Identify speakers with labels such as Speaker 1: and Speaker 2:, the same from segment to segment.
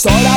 Speaker 1: Sola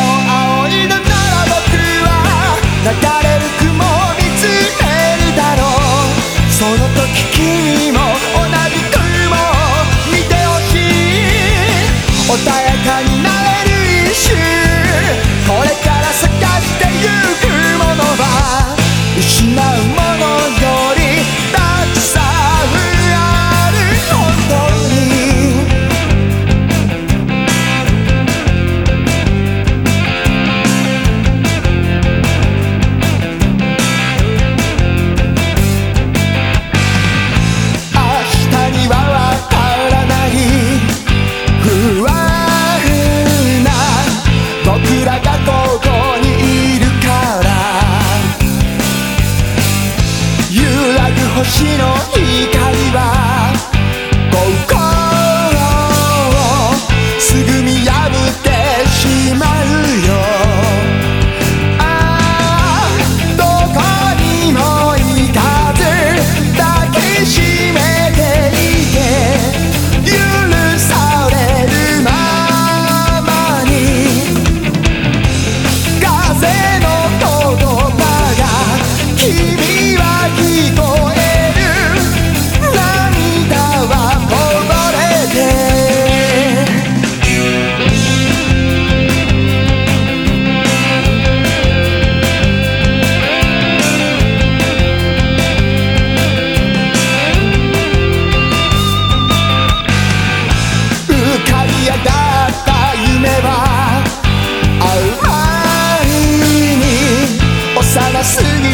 Speaker 1: すぎ